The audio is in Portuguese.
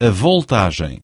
a voltagem.